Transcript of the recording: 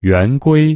圆规